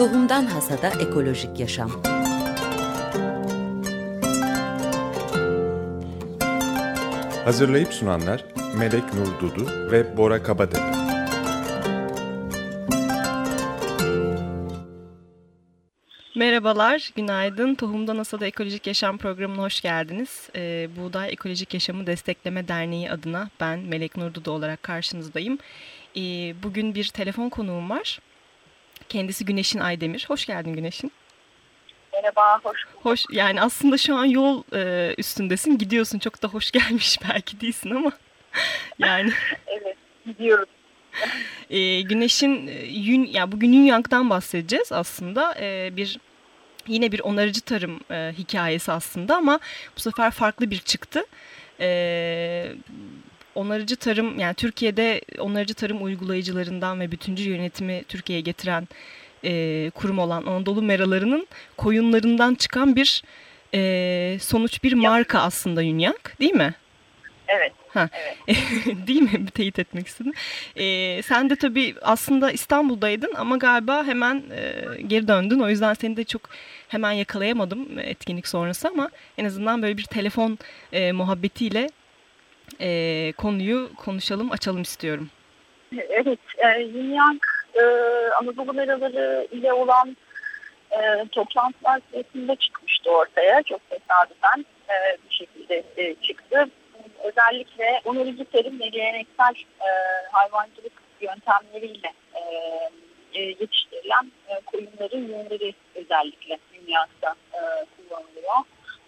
Tohumdan Hasada Ekolojik Yaşam Hazırlayıp sunanlar Melek Nur Dudu ve Bora Kabatepe. Merhabalar, günaydın. Tohumdan Hasada Ekolojik Yaşam programına hoş geldiniz. Ee, Buğday Ekolojik Yaşamı Destekleme Derneği adına ben Melek Nur Dudu olarak karşınızdayım. Ee, bugün bir telefon konuğum var. Kendisi Güneşin Aydemir. Hoş geldin Güneşin. Merhaba, hoş bulduk. Hoş, yani aslında şu an yol e, üstündesin, gidiyorsun. Çok da hoş gelmiş belki değilsin ama yani. evet, gidiyoruz. E, güneşin e, yün, ya bugün Yün Yang'dan bahsedeceğiz aslında. E, bir yine bir onarıcı tarım e, hikayesi aslında ama bu sefer farklı bir çıktı. E, onarıcı tarım yani Türkiye'de onarıcı tarım uygulayıcılarından ve bütüncül yönetimi Türkiye'ye getiren e, kurum olan Anadolu Meralarının koyunlarından çıkan bir e, sonuç bir marka aslında Yunyank değil mi? Evet. Ha. evet. değil mi? Bir teyit etmek istedim. E, sen de tabii aslında İstanbul'daydın ama galiba hemen e, geri döndün. O yüzden seni de çok hemen yakalayamadım etkinlik sonrası ama en azından böyle bir telefon e, muhabbetiyle e, konuyu konuşalım, açalım istiyorum. Evet, e, Yunyank e, Anadolu Meraları ile olan e, toplantılar sırasında çıkmıştı ortaya. Çok tesadüfen e, bir şekilde e, çıktı. Özellikle onarıcı terim ve geleneksel e, hayvancılık yöntemleriyle e, e, yetiştirilen e, koyunların yünleri özellikle dünyada e, kullanılıyor.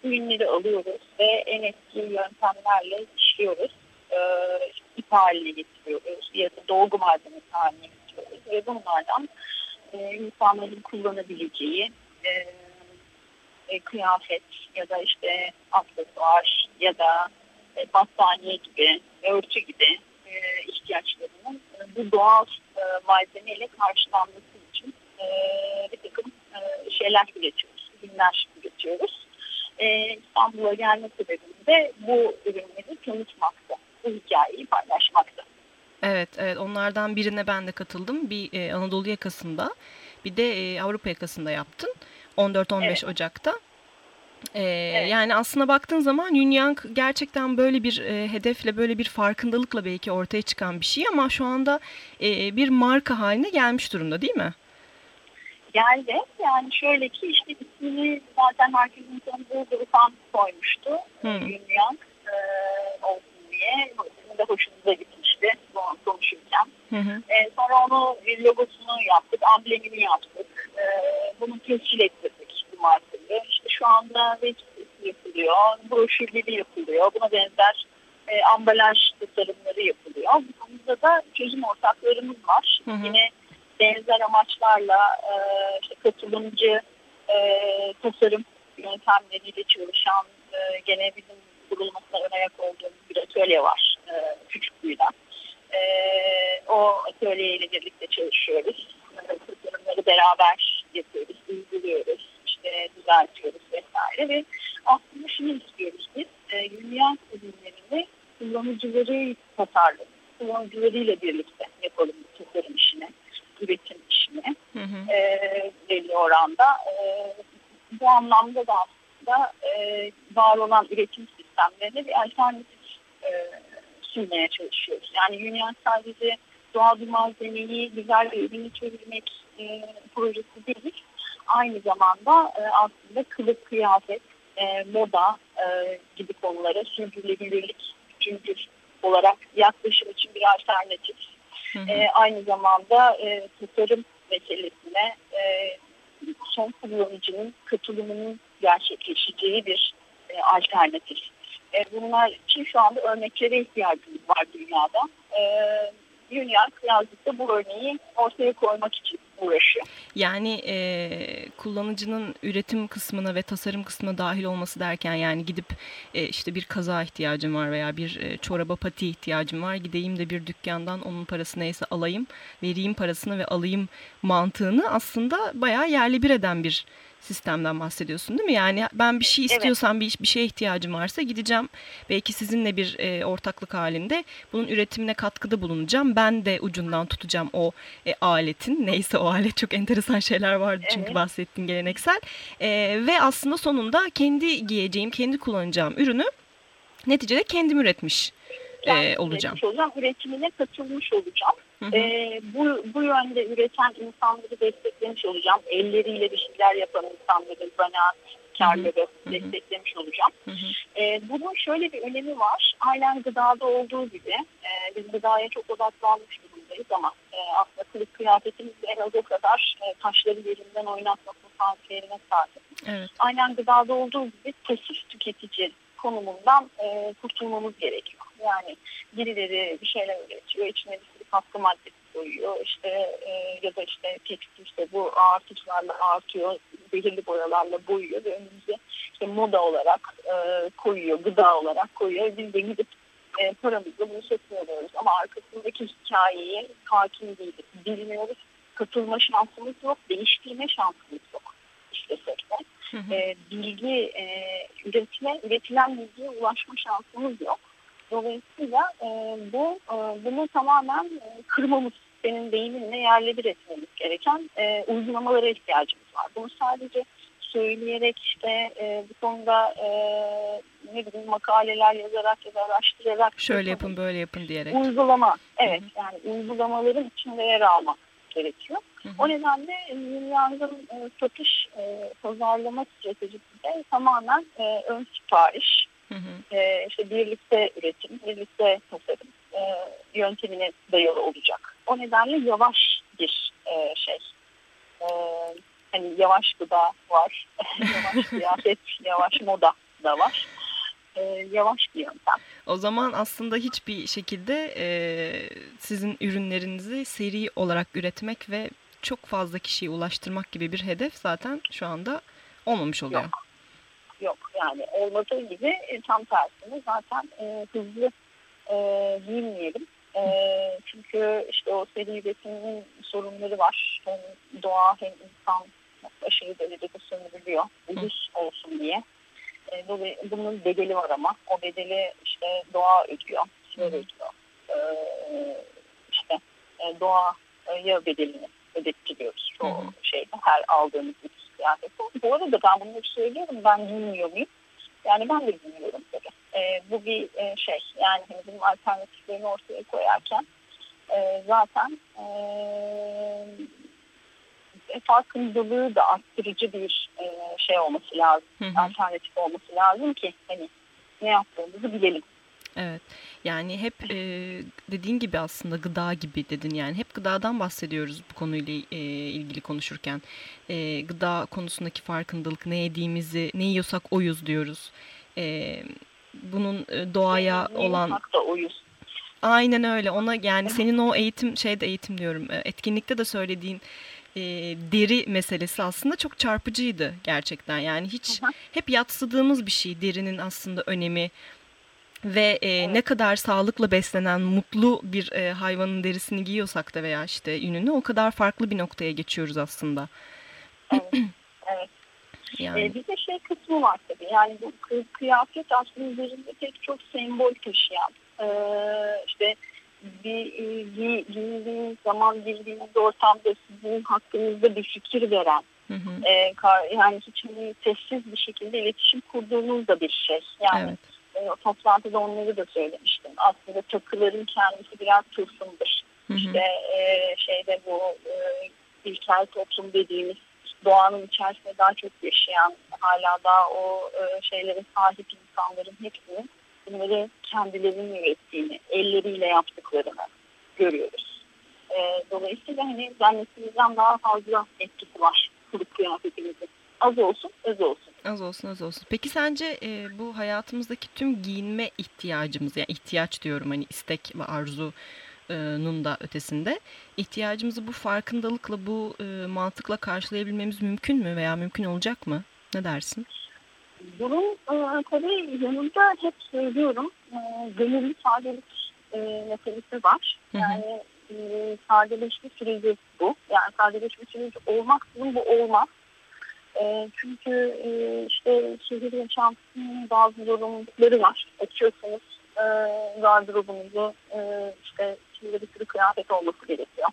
Bu yünleri alıyoruz ve en eski yöntemlerle işliyoruz. E, ip haline getiriyoruz ya da dolgu malzemesi haline getiriyoruz ve bunlardan e, insanların kullanabileceği e, e, kıyafet ya da işte aksesuar ya da e, battaniye gibi, örtü gibi e, ihtiyaçlarının e, bu doğal e, malzemeyle karşılanması için e, bir takım e, şeyler üretiyoruz, ürünler üretiyoruz. E, İstanbul'a gelme sebebim de bu ürünleri tanıtmakta, bu hikayeyi paylaşmakta. Evet, evet onlardan birine ben de katıldım. Bir e, Anadolu yakasında, bir de e, Avrupa yakasında yaptın. 14-15 evet. Ocak'ta. Ee, evet. Yani aslında baktığın zaman Yunyang gerçekten böyle bir e, hedefle, böyle bir farkındalıkla belki ortaya çıkan bir şey ama şu anda e, bir marka haline gelmiş durumda değil mi? Geldi. Yani şöyle ki işte ismini zaten herkesin tanıdığı Grupan koymuştu. Hmm. Yunyang e, olsun diye. Bizim de hoşumuza gitmişti konuşurken. Hı hı. E, sonra onu logosunu yaptık, amblemini yaptık. E, bunu tescil ettirdik bu markayı. İşte şu anda web sitesi yapılıyor, broşürleri yapılıyor. Buna benzer e, ambalaj tasarımları yapılıyor. Bu konuda da çözüm ortaklarımız var. Hı hı. Yine benzer amaçlarla e, işte katılımcı e, tasarım yöntemleriyle çalışan e, gene bizim kurulmasına ön olduğumuz bir atölye var. E, küçük büyüden. E, o atölyeyle birlikte çalışıyoruz. Tasarımları beraber yapıyoruz, uyguluyoruz, işte düzeltiyoruz vesaire ve aslında şunu istiyoruz biz, e, dünya ürünlerini kullanıcıları tasarlayalım, kullanıcılarıyla birlikte yapalım bu tasarım işini, üretim işini hı hı. E, belli oranda. E, bu anlamda da aslında e, var olan üretim sistemlerine bir alternatif e, sunmaya çalışıyoruz. Yani Union sadece doğal bir malzemeyi güzel bir ürünü çevirmek e, projesi değil. Aynı zamanda e, aslında kılık, kıyafet, e, moda e, gibi konulara sürdürülebilirlik bütüncül olarak yaklaşım için bir alternatif. Hı hı. E, aynı zamanda e, tasarım meselesine e, son kullanıcının katılımının gerçekleşeceği bir e, alternatif. E, bunlar için şu anda örneklere ihtiyacımız var dünyada. E, Dünya birazcık da bu örneği ortaya koymak için uğraşıyor. Yani e, kullanıcının üretim kısmına ve tasarım kısmına dahil olması derken yani gidip e, işte bir kaza ihtiyacım var veya bir e, çoraba pati ihtiyacım var gideyim de bir dükkandan onun parası neyse alayım vereyim parasını ve alayım mantığını aslında bayağı yerli bir eden bir sistemden bahsediyorsun değil mi? Yani ben bir şey istiyorsam evet. bir, bir şeye ihtiyacım varsa gideceğim. Belki sizinle bir e, ortaklık halinde bunun üretimine katkıda bulunacağım. Ben de ucundan tutacağım o e, aletin neyse o alet. Çok enteresan şeyler vardı çünkü evet. bahsettiğin geleneksel. E, ve aslında sonunda kendi giyeceğim, kendi kullanacağım ürünü neticede kendim üretmiş e, olacağım. olacağım. Üretimine katılmış olacağım. E, bu, bu yönde üreten insanları desteklemiş olacağım. Elleriyle bir şeyler yapan insanları, zanaatkarları desteklemiş olacağım. Hı hı. E, bunun şöyle bir önemi var. Aynen gıdada olduğu gibi e, biz gıdaya çok odaklanmış durumdayız ama e, aslında kılık kıyafetimiz en az o kadar e, taşları yerinden oynatma potansiyeline sahip. Evet. Aynen gıdada olduğu gibi pasif tüketici konumundan e, kurtulmamız gerekiyor. Yani birileri bir şeyler üretiyor, içine bir katkı maddesi koyuyor. İşte e, ya da işte tekstil işte bu artışlarla artıyor, belirli boyalarla boyuyor ve önümüze işte moda olarak e, koyuyor, gıda olarak koyuyor. Biz de gidip e, paramızla bunu satın alıyoruz. Ama arkasındaki hikayeyi hakim değiliz, bilmiyoruz. Katılma şansımız yok, değiştirme şansımız yok istesek de. Hı hı. E, bilgi e, üretme, üretilen bilgiye ulaşma şansımız yok. Dolayısıyla e, bu e, bunu tamamen e, kırmamız, senin deyiminle yerle bir etmemiz gereken e, uygulamalara ihtiyacımız var. Bunu sadece söyleyerek işte e, bu konuda e, ne bileyim makaleler yazarak ya da araştırarak şöyle yapın böyle yapın diyerek uygulama evet Hı -hı. yani uygulamaların içinde yer almak gerekiyor. Hı hı. O nedenle Yangın e, satış e, pazarlama stratejisi de tamamen e, ön sipariş Hı hı. E, işte birlikte üretim, birlikte tasarım e, yöntemine dayalı olacak. O nedenle yavaş bir e, şey. E, hani yavaş gıda var, yavaş kıyafet, yavaş moda da var. E, yavaş bir yöntem. O zaman aslında hiçbir şekilde e, sizin ürünlerinizi seri olarak üretmek ve çok fazla kişiye ulaştırmak gibi bir hedef zaten şu anda olmamış oluyor. Yok yok. Yani olmadığı gibi e, tam tersine zaten e, hızlı e, giyinmeyelim. E, çünkü işte o seri üretiminin sorunları var. Hem doğa hem insan aşırı derecede sömürülüyor. Ucuz olsun diye. E, bunun bedeli var ama o bedeli işte doğa ödüyor. Siber ödüyor. E, işte e, doğaya bedelini ödettiriyoruz çoğu şeyde her aldığımız kıyafeti. Bu arada ben bunları söylüyorum. Ben giymiyor muyum? Yani ben de giymiyorum tabii. E, bu bir e, şey. Yani hani bunun alternatiflerini ortaya koyarken e, zaten e, farkındalığı da arttırıcı bir e, şey olması lazım. Hı hı. Alternatif olması lazım ki hani ne yaptığımızı bilelim. Evet. Yani hep e, dediğin gibi aslında gıda gibi dedin yani hep gıdadan bahsediyoruz bu konuyla e, ilgili konuşurken. E, gıda konusundaki farkındalık ne yediğimizi ne yiyorsak oyuz diyoruz. E, bunun doğaya ne olan da oyuz. Aynen öyle. Ona yani senin o eğitim şeyde eğitim diyorum. Etkinlikte de söylediğin e, deri meselesi aslında çok çarpıcıydı gerçekten. Yani hiç hep yatsıdığımız bir şey derinin aslında önemi ve e, evet. ne kadar sağlıklı beslenen mutlu bir e, hayvanın derisini giyiyorsak da veya işte yününü o kadar farklı bir noktaya geçiyoruz aslında. Evet. evet. Yani. Ee, bir de şey kısmı var tabii. Yani bu kıyafet aslında üzerinde pek çok sembol taşıyan. Ee, işte bir e, giy, giyindiğiniz zaman girdiğiniz ortamda sizin hakkınızda bir fikir veren. Hı hı. E, yani hiç hani sessiz bir şekilde iletişim kurduğunuz da bir şey. Yani evet e, toplantıda onları da söylemiştim. Aslında takıların kendisi biraz tılsımdır. Hı hı. İşte e, şeyde bu e, ilkel toplum dediğimiz doğanın içerisinde daha çok yaşayan hala daha o e, şeylere sahip insanların hepsinin bunları kendilerinin ürettiğini, elleriyle yaptıklarını görüyoruz. E, dolayısıyla hani zannettiğimizden daha fazla etkisi var kılık kıyafetimizin. Az olsun, öz olsun. Az olsun az olsun. Peki sence e, bu hayatımızdaki tüm giyinme ihtiyacımız yani ihtiyaç diyorum hani istek ve arzunun da ötesinde ihtiyacımızı bu farkındalıkla bu e, mantıkla karşılayabilmemiz mümkün mü veya mümkün olacak mı? Ne dersin? Bunun e, tabii yanında hep söylüyorum e, gönüllü sadelik e, meselesi var. Yani e, sadeleşme süreci bu. Yani sadeleşme süreci olmaksızın bu olmaz. E, çünkü e, işte şehir yaşantısının bazı zorunlulukları var. Açıyorsanız e, gardırobunuzu e, işte içinde bir sürü kıyafet olması gerekiyor.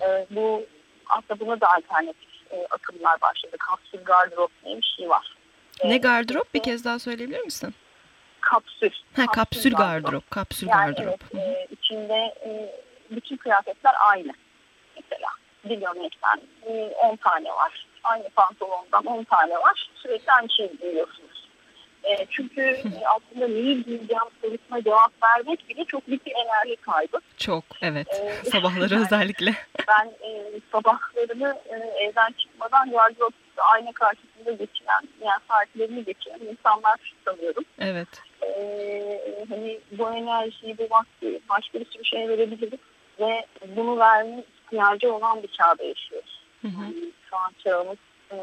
E, bu aslında buna da alternatif e, akımlar başladı. Kapsül gardırop diye bir şey var. Ne gardırop? Bir kez daha söyleyebilir misin? Kapsül. Ha, kapsül, kapsül gardırop. gardırop. Kapsül yani gardırop. Evet, e, içinde e, bütün kıyafetler aynı. Mesela gömlekten e, 10 tane var. Aynı pantolondan 10 tane var. Sürekli aynı şeyi giyiyorsunuz. E, çünkü e, aslında neyi giyeceğim sorusuna cevap vermek bile çok büyük bir enerji kaybı. Çok evet. E, Sabahları yani, özellikle. Ben e, sabahlarını e, evden çıkmadan gardırop ayna karşısında geçiren, yani saatlerini geçiren insanlar sanıyorum. Evet. E, hani bu enerjiyi, bu vakti başka bir sürü şey verebiliriz ve bunu verme ihtiyacı olan bir çağda yaşıyoruz. Hı hı. Yani şu an çağımız e,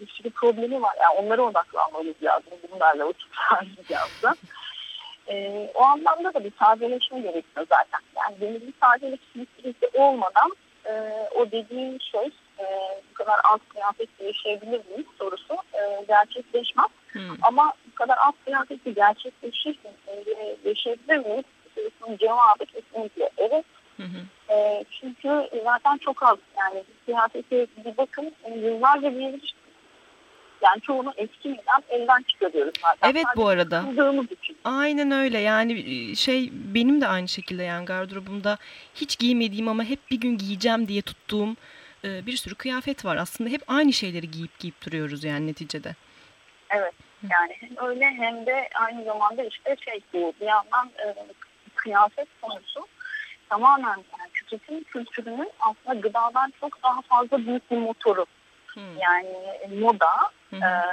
bir sürü problemi var. Yani onlara odaklanmamız lazım. Bunlarla harcayacağız da. E, o anlamda da bir tazeleşme gerekiyor zaten. Yani benim bir tazeleşmesi olmadan e, o dediğim şey e, bu kadar az kıyafetle yaşayabilir miyiz sorusu e, gerçekleşmez. Hmm. Ama bu kadar az kıyafetle gerçekleşirsin e, yaşayabilir miyiz sorusunun cevabı kesinlikle evet. Hı hı. E, çünkü zaten çok az yani siyasete bir bakın yıllarca bir yani çoğunu eskimeden elden çıkarıyoruz zaten. Evet Sadece bu arada. Için. Aynen öyle yani e, şey benim de aynı şekilde yani gardırobumda hiç giymediğim ama hep bir gün giyeceğim diye tuttuğum e, bir sürü kıyafet var. Aslında hep aynı şeyleri giyip giyip duruyoruz yani neticede. Evet yani hem öyle hem de aynı zamanda işte şey bu bir yandan e, kıyafet konusu tamamen yani tüketim kültürünün aslında gıdadan çok daha fazla büyük bir motoru. Hmm. Yani moda hmm. e,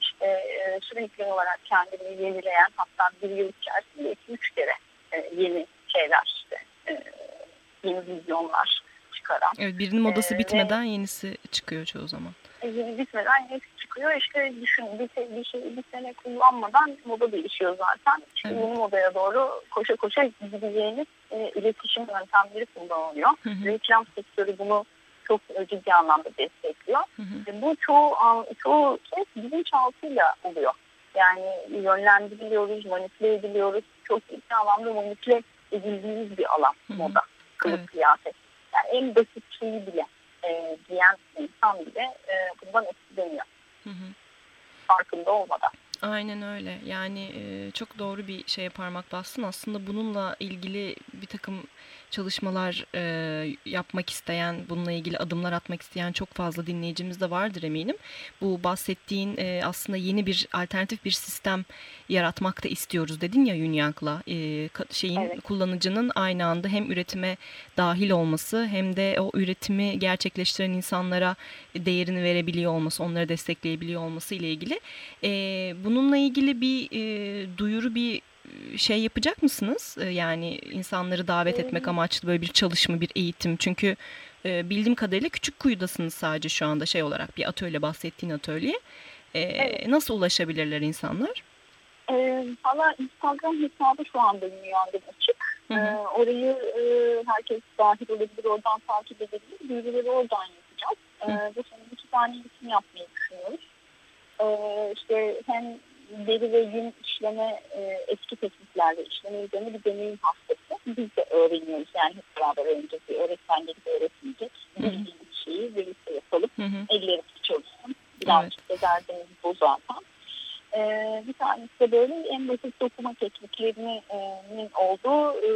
işte e, sürekli olarak kendini yenileyen hatta bir yıl içerisinde iki üç kere e, yeni şeyler işte e, yeni vizyonlar çıkaran. Evet birinin modası e, bitmeden ve, yenisi çıkıyor çoğu zaman. Yeni bitmeden yenisi çıkıyor işte düşün bir, bir, şey, bir sene kullanmadan moda değişiyor zaten. İşte evet. yeni modaya doğru koşa koşa gideceğiniz e, iletişim yöntemleri kullanılıyor. Hı hı. Reklam sektörü bunu çok ciddi anlamda destekliyor. Hı hı. Bu çoğu, çoğu kez bilinçaltıyla oluyor. Yani yönlendiriliyoruz, manipüle ediliyoruz. Çok ciddi anlamda manipüle edildiğimiz bir alan hı hı. moda, kılık evet. kıyafet. Yani en basit şeyi bile e, giyen insan bile e, bundan etkileniyor. Hı hı. Farkında olmadan. Aynen öyle. Yani e, çok doğru bir şeye parmak bastın. Aslında bununla ilgili bir takım çalışmalar e, yapmak isteyen, bununla ilgili adımlar atmak isteyen çok fazla dinleyicimiz de vardır eminim. Bu bahsettiğin e, aslında yeni bir alternatif bir sistem yaratmak da istiyoruz dedin ya Yunyang'la. E, şeyin evet. kullanıcının aynı anda hem üretime dahil olması hem de o üretimi gerçekleştiren insanlara değerini verebiliyor olması, onları destekleyebiliyor olması ile ilgili. E, bununla ilgili bir e, duyuru, bir şey yapacak mısınız? Ee, yani insanları davet etmek amaçlı böyle bir çalışma, bir eğitim. Çünkü e, bildiğim kadarıyla küçük kuyudasınız sadece şu anda şey olarak bir atölye bahsettiğin atölye. Ee, evet. Nasıl ulaşabilirler insanlar? E, Valla Instagram hesabı şu anda dünyanın açık. Hı hı. E, orayı e, herkes dahil olabilir, oradan takip edebilir. Bilgileri oradan yapacağız. E, bu sene iki tane isim yapmayı düşünüyoruz. E, işte hem deri ve yün işleme e, eski tekniklerle işleme üzerine bir deneyim haftası. Biz de öğreniyoruz. Yani hep beraber öğreneceğiz. Öğretmenleri de öğretmeyecek. Bildiğimiz şeyi birlikte yapalım. Hı hı. Ellerimiz çalışsın. Birazcık evet. da derdimiz bu zaten. Bir tanesi de böyle en basit dokuma tekniklerinin olduğu e,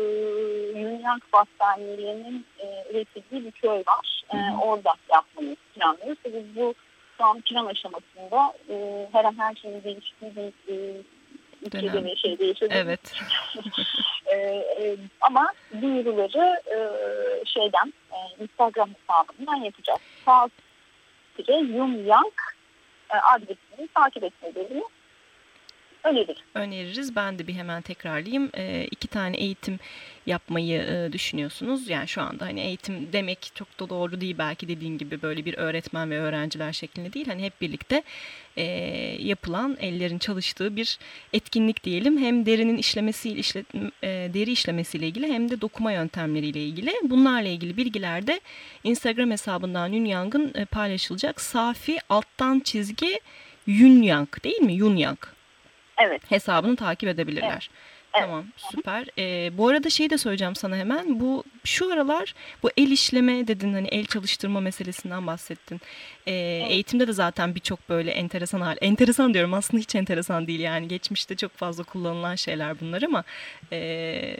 Yunyank battaniyelerinin e, üretildiği bir köy var. E, orada yapmayı planlıyoruz. Tabii bu şu an plan aşamasında e, her an her şeyin değiştiği bir e, ülkede ve şeyde yaşadığımız. Evet. e, e, ama duyuruları e, şeyden e, Instagram hesabından yapacağız. Sadece Yum Yang e, adresini takip etmeleri öneririz. Öneririz. Ben de bir hemen tekrarlayayım. E, iki tane eğitim yapmayı e, düşünüyorsunuz. Yani şu anda hani eğitim demek çok da doğru değil belki dediğin gibi böyle bir öğretmen ve öğrenciler şeklinde değil. Hani hep birlikte e, yapılan ellerin çalıştığı bir etkinlik diyelim. Hem derinin işlemesi işle, e, deri işlemesiyle ilgili hem de dokuma yöntemleriyle ilgili. Bunlarla ilgili bilgiler de Instagram hesabından Yunyang'ın e, paylaşılacak. Safi alttan çizgi Yunyang değil mi? Yunyang. Evet. Hesabını takip edebilirler. Tamam süper. Ee, bu arada şey de söyleyeceğim sana hemen. Bu şu aralar bu el işleme dedin hani el çalıştırma meselesinden bahsettin. Ee, evet. Eğitimde de zaten birçok böyle enteresan hal. Enteresan diyorum aslında hiç enteresan değil yani. Geçmişte çok fazla kullanılan şeyler bunlar ama e,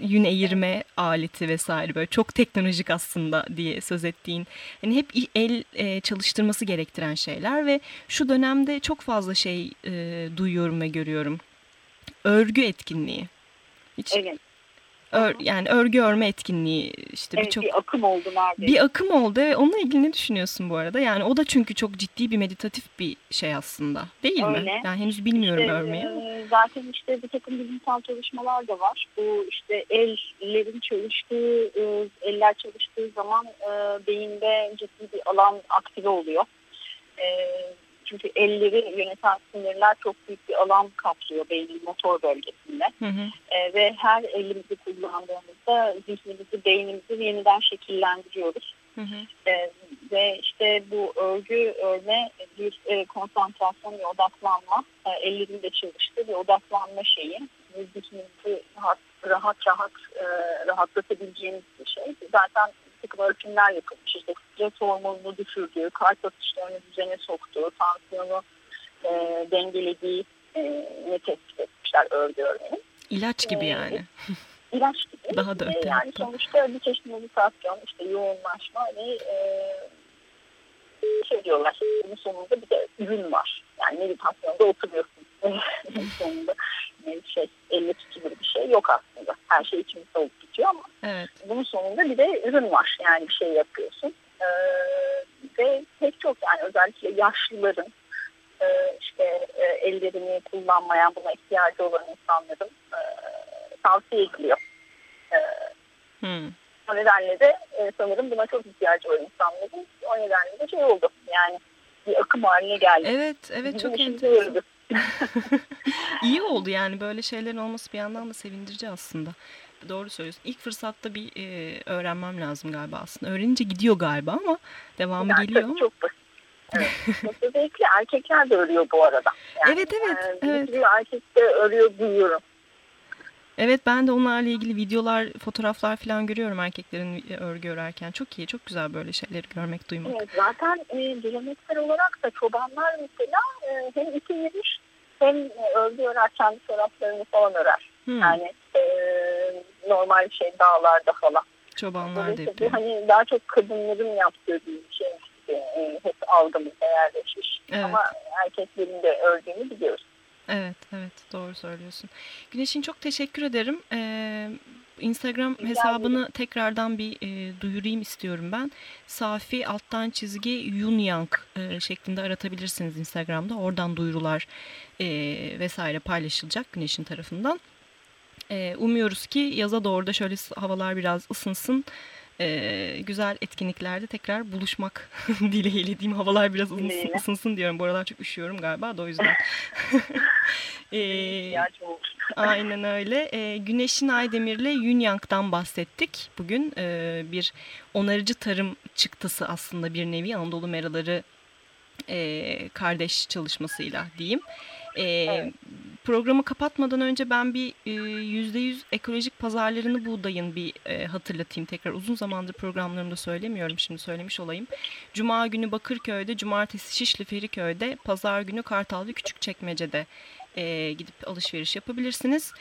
yün eğirme aleti vesaire böyle çok teknolojik aslında diye söz ettiğin. Hani hep el e, çalıştırması gerektiren şeyler ve şu dönemde çok fazla şey e, duyuyorum ve görüyorum örgü etkinliği. Hiç evet. Ör, yani örgü örme etkinliği işte evet, birçok bir akım oldu neredeyse. Bir akım oldu. Onunla ilgili ne düşünüyorsun bu arada? Yani o da çünkü çok ciddi bir meditatif bir şey aslında. Değil Öyle. mi? Yani henüz bilmiyorum işte, örmeyi. E, zaten işte bir takım bilimsel çalışmalar da var. Bu işte ellerin çalıştığı, e, eller çalıştığı zaman e, beyinde ciddi bir alan aktive oluyor. Çünkü elleri yöneten sinirler çok büyük bir alan kaplıyor beynin motor bölgesinde. Hı hı. E, ve her elimizi kullandığımızda zihnimizi, beynimizi yeniden şekillendiriyoruz. Hı hı. E, ve işte bu örgü örme bir e, konsantrasyon ve odaklanma, e, ellerin de çalıştığı bir odaklanma şeyi. Zihnimizi rahat rahat, rahat e, rahatlatabileceğimiz bir şey. Zaten takım ölçümler yapılmış. İşte stres hormonunu düşürdüğü, kalp atışlarını düzene soktuğu, tansiyonu e, dengelediği e, tespit etmişler örgü örneğin. İlaç gibi e, yani. İlaç gibi. Daha da e, öte. Yani sonuçta bir çeşit meditasyon, işte yoğunlaşma ve e, şey diyorlar, bunun sonunda bir de ürün var. Yani meditasyonda oturuyorsun. sonunda şey, elle tutulur bir şey yok aslında. Her şey içimizde olup bitiyor ama evet. bunun sonunda bir de ürün var. Yani bir şey yapıyorsun. Ee, ve pek çok yani özellikle yaşlıların e, işte e, ellerini kullanmayan buna ihtiyacı olan insanların e, tavsiye ediliyor. E, hmm. O nedenle de e, sanırım buna çok ihtiyacı var insanların. O nedenle de şey oldu yani bir akım haline geldi. Evet, evet Bizim çok enteresan. İyi oldu yani böyle şeylerin olması bir yandan da sevindirici aslında. Doğru söylüyorsun. İlk fırsatta bir e, öğrenmem lazım galiba aslında. Öğrenince gidiyor galiba ama devamı yani geliyor. Tabii çok basit. Evet. Özellikle erkekler de örüyor bu arada. Yani, evet evet. E, evet. Erkek de örüyor duyuyorum. Evet ben de onlarla ilgili videolar, fotoğraflar falan görüyorum erkeklerin örgü örerken. Çok iyi, çok güzel böyle şeyleri görmek, duymak. Evet, zaten e, geleneksel olarak da çobanlar mesela e, hem ipin yemiş hem e, örgü örer, kendi çoraplarını falan örer. Hmm. Yani e, normal şey dağlarda falan. Çobanlar da yapıyor. Hani daha çok kadınların yaptığı bir şey e, hep algımızda yerleşmiş. Evet. Ama erkeklerin de ördüğünü biliyoruz. Evet, evet doğru söylüyorsun. Güneş'in çok teşekkür ederim. Ee, Instagram hesabını tekrardan bir e, duyurayım istiyorum ben. Safi alttan çizgi Yunyang e, şeklinde aratabilirsiniz Instagram'da. Oradan duyurular e, vesaire paylaşılacak Güneş'in tarafından. E, umuyoruz ki yaza doğru da şöyle havalar biraz ısınsın e, güzel etkinliklerde tekrar buluşmak dileğiyle diyeyim. Havalar biraz ısınsın, ısınsın diyorum. Bu aralar çok üşüyorum galiba da o yüzden. e, aynen öyle. E, Güneşin Aydemir'le Yunyang'dan bahsettik. Bugün e, bir onarıcı tarım çıktısı aslında bir nevi Anadolu Meraları e, kardeş çalışmasıyla diyeyim. E, evet. Programı kapatmadan önce ben bir yüzde yüz ekolojik pazarlarını buğdayın bir e, hatırlatayım tekrar. Uzun zamandır programlarımda söylemiyorum şimdi söylemiş olayım. Cuma günü Bakırköy'de, cumartesi Şişli Feriköy'de, pazar günü Kartal ve Küçükçekmece'de e, gidip alışveriş yapabilirsiniz.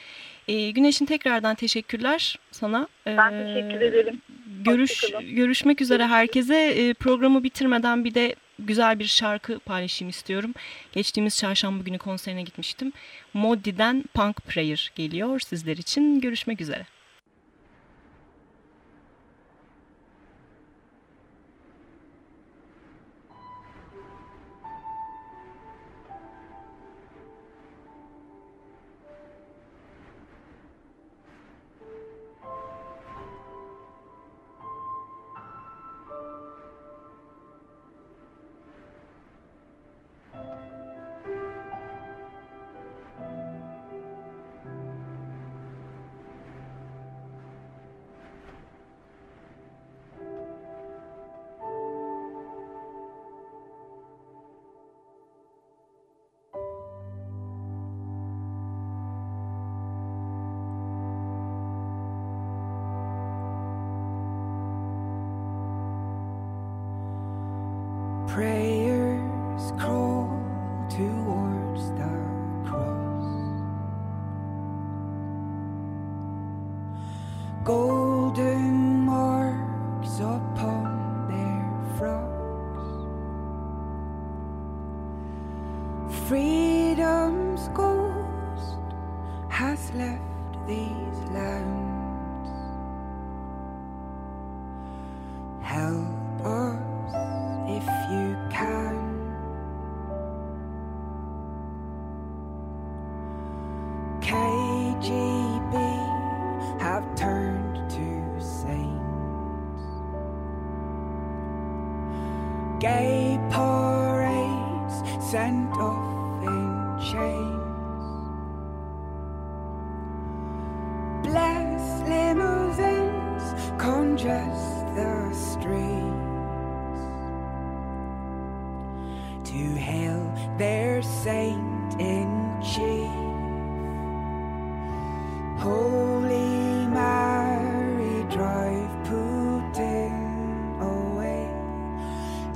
E, Güneş'in tekrardan teşekkürler sana. Ben e, teşekkür ederim. Görüş, görüşmek üzere herkese. E, programı bitirmeden bir de güzel bir şarkı paylaşayım istiyorum. Geçtiğimiz çarşamba günü konserine gitmiştim. Moddi'den Punk Prayer geliyor sizler için. Görüşmek üzere. pray.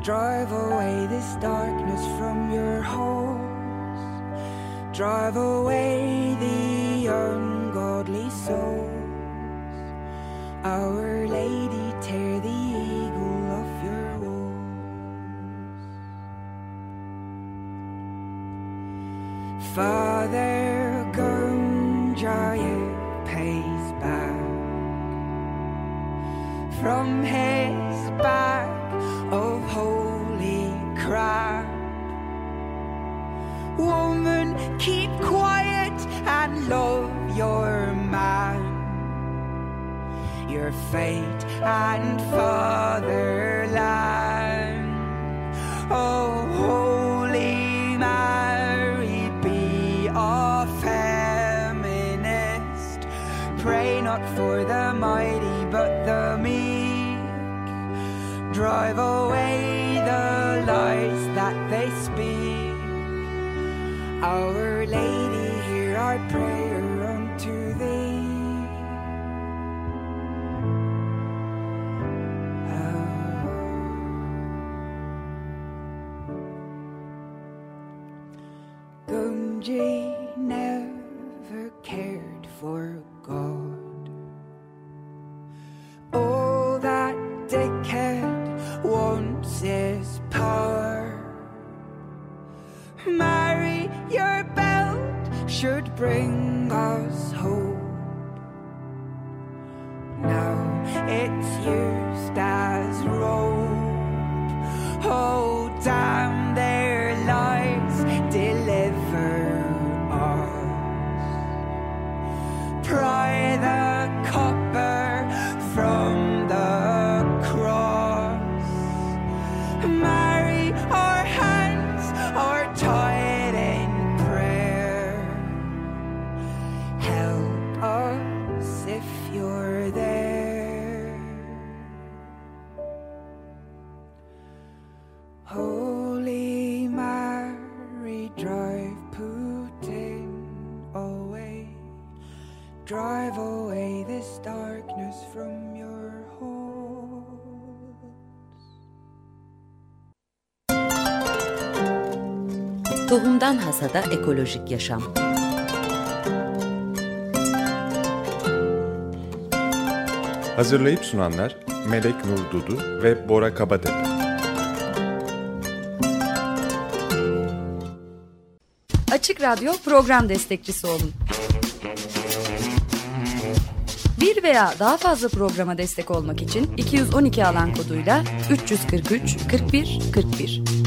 Drive away this darkness from your halls. Drive away the ungodly souls. Our Lady, tear the eagle off your walls. Father Gunjayev pays back from his fate and fatherland. Oh, holy Mary, be a feminist. Pray not for the mighty, but the meek. Drive away the lies that they speak. Our Lady, Marry your belt should bring us hope. Tohumdan Hasada Ekolojik Yaşam Hazırlayıp sunanlar Melek Nur Dudu ve Bora Kabatepe. Açık Radyo program destekçisi olun. Bir veya daha fazla programa destek olmak için 212 alan koduyla 343 41 41